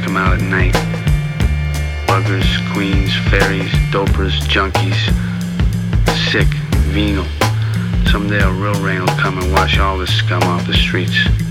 come out at night. Buggers, queens, fairies, dopers, junkies. Sick, venal. Someday a real rain will come and wash all this scum off the streets.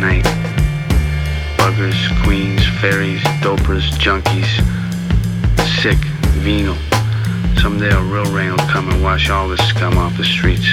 Night. Buggers, queens, fairies, dopers, junkies. Sick, venal. Someday a real rain will come and wash all this scum off the streets.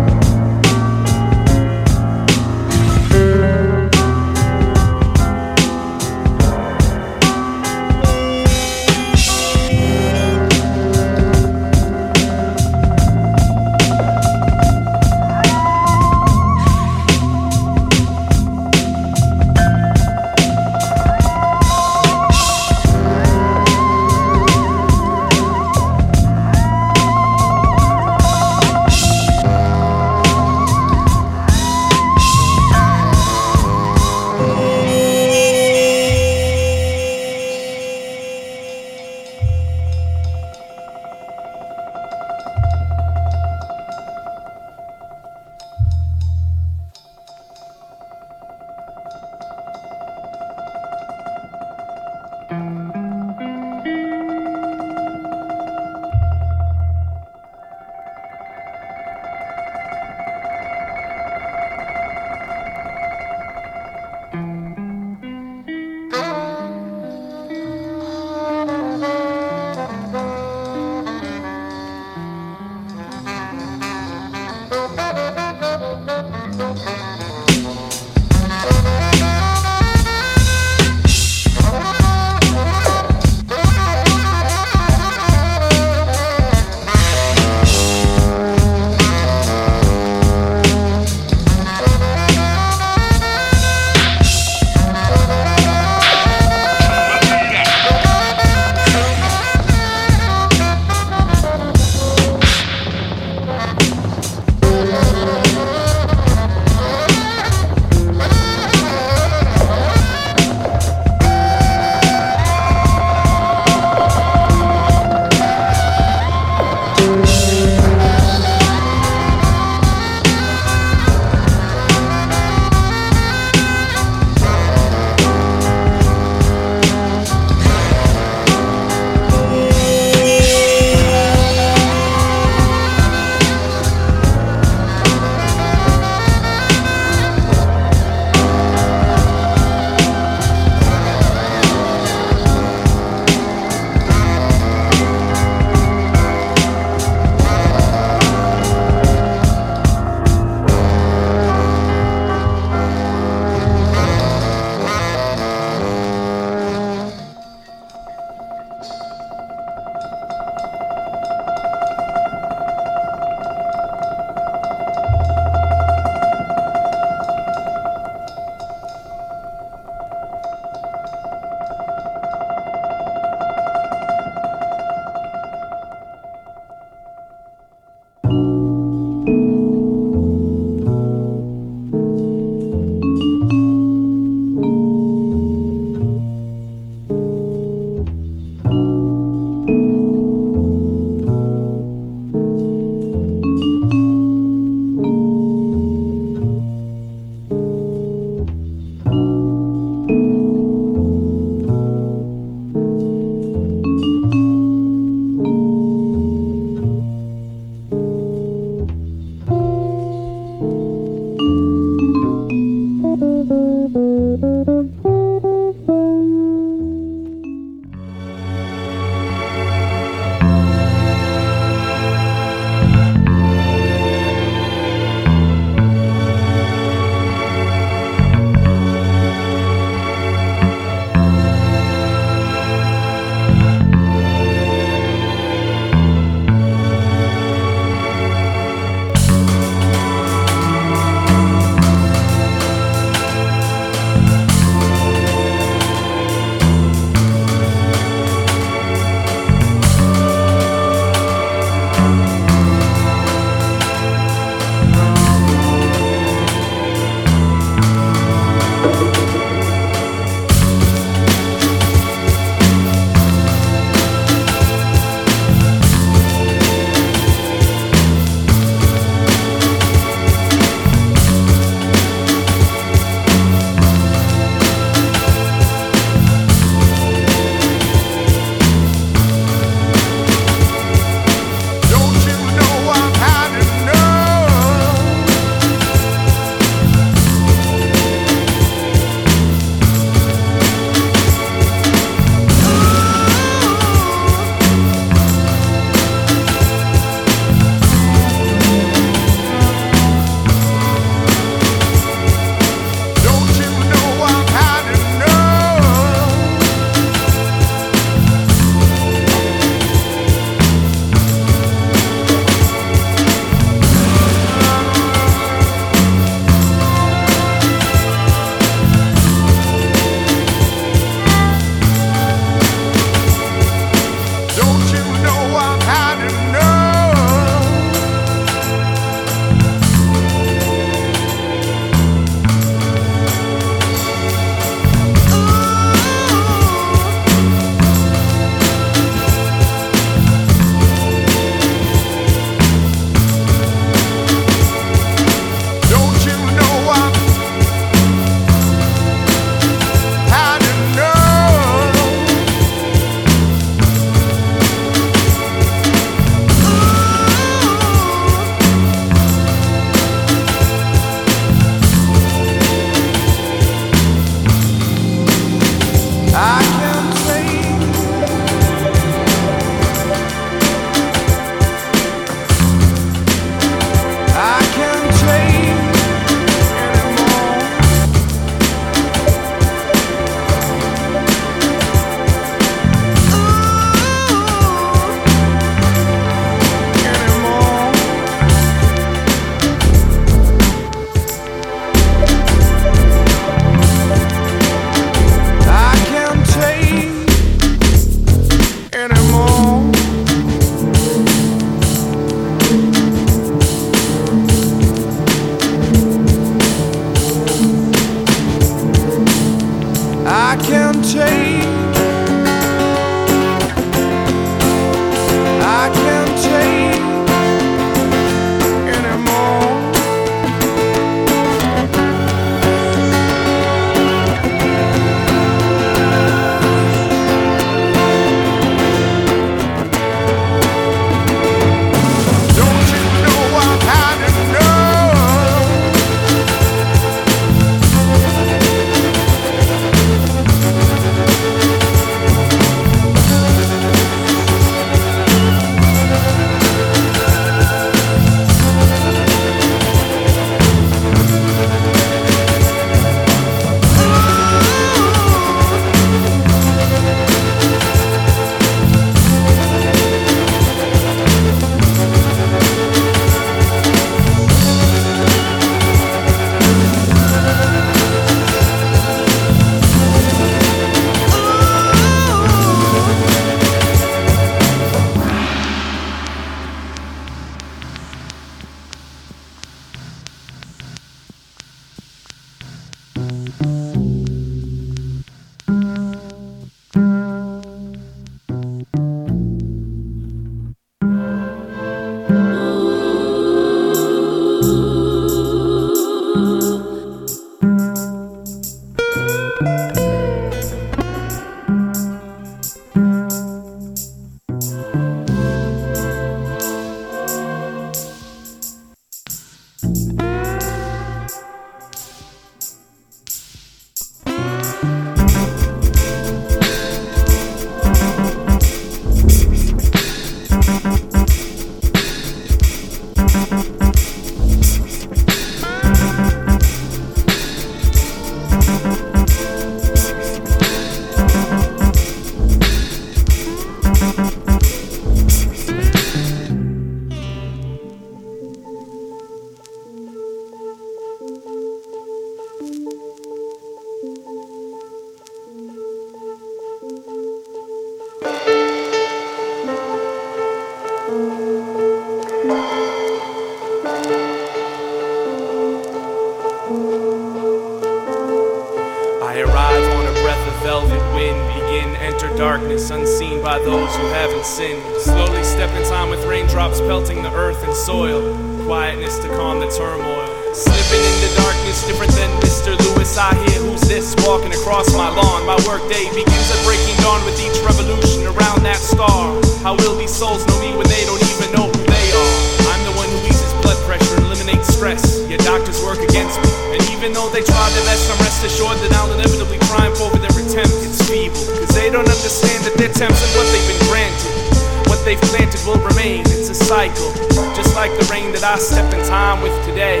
to calm the turmoil. Slipping in the darkness, different than Mr. Lewis. I hear who's this walking across my lawn. My workday begins at breaking dawn with each revolution around that star. How will these souls know me when they don't even know who they are? I'm the one who eases blood pressure, eliminates stress. Yet doctors work against me. And even though they try their best, I'm rest assured that I'll inevitably triumph over their attempt. It's feeble, cause they don't understand that their attempts and what they've been granted they've planted will remain. It's a cycle, just like the rain that I step in time with today.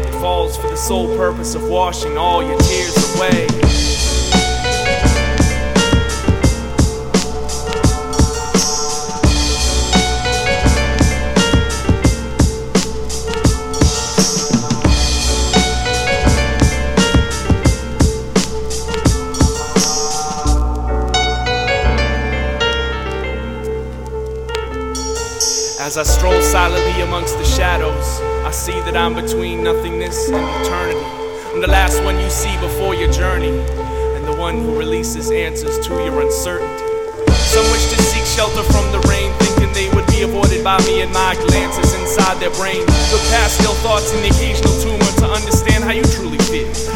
It falls for the sole purpose of washing all your tears away. As I stroll silently amongst the shadows, I see that I'm between nothingness and eternity. I'm the last one you see before your journey, and the one who releases answers to your uncertainty. Some wish to seek shelter from the rain, thinking they would be avoided by me and my glances inside their brain. Look past ill thoughts and the occasional tumor to understand how you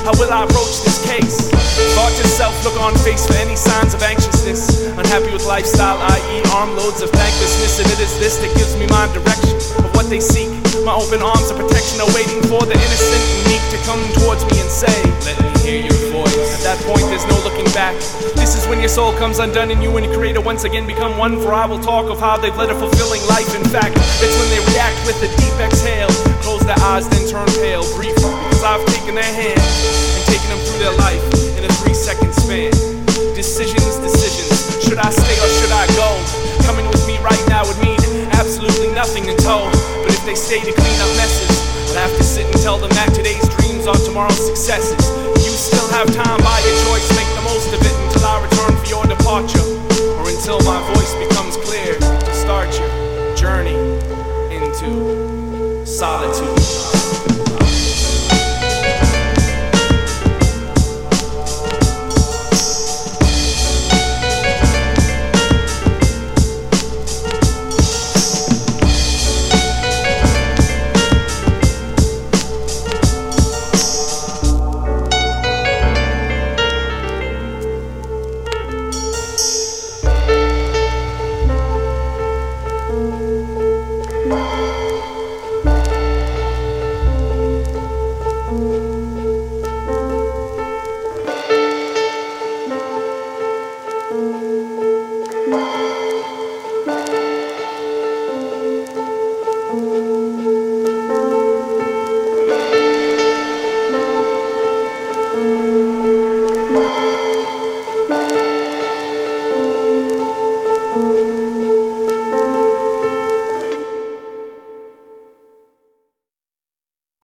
how will I approach this case? Thought yourself, look on face for any signs of anxiousness. Unhappy with lifestyle, i.e., armloads of thanklessness. And it is this that gives me my direction of what they seek. My open arms of protection are waiting for the innocent and meek to come towards me and say, Let me hear your voice. At that point, there's no looking back. This is when your soul comes undone and you and your creator once again become one. For I will talk of how they've led a fulfilling life. In fact, it's when they react with a deep exhale, close their eyes, then turn pale, Breathe. I've taken their hand and taken them through their life in a three second span. Decisions, decisions. Should I stay or should I go? Coming with me right now would mean absolutely nothing in tow. But if they stay to clean up messes, I'll have to sit and tell them that today's dreams are tomorrow's successes. You still have time by your choice, make the most of it until I return for your departure. Or until my voice becomes clear to start your journey into solitude.